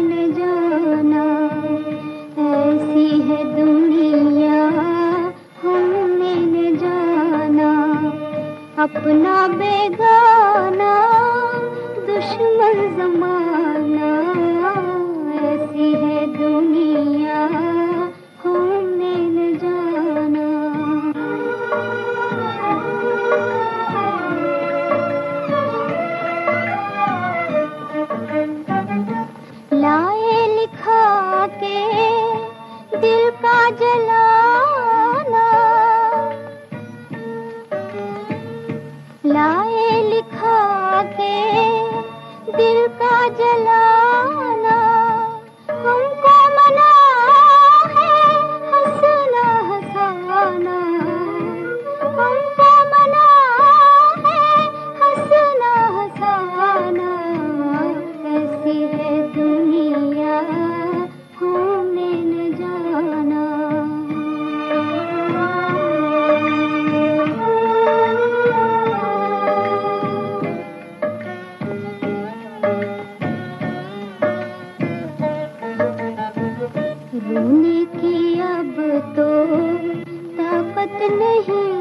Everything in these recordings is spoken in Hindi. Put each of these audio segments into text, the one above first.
न जाना। ऐसी है जाना। अपना बेगाना दुश्मन जमाना। ऐसी है दुनिया। दिल का जलाना। लाए लिखा के दिल का जला अब तो ताकत नहीं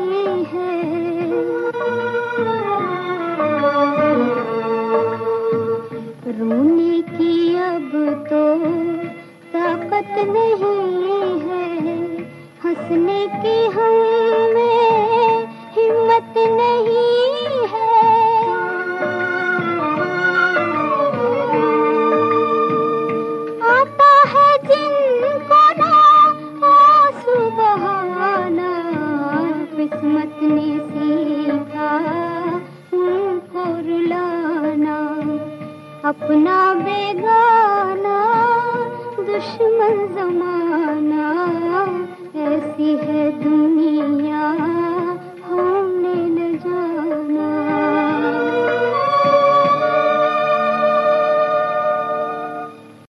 अपना बेगाना दुश्मन जमाना ऐसी है तुम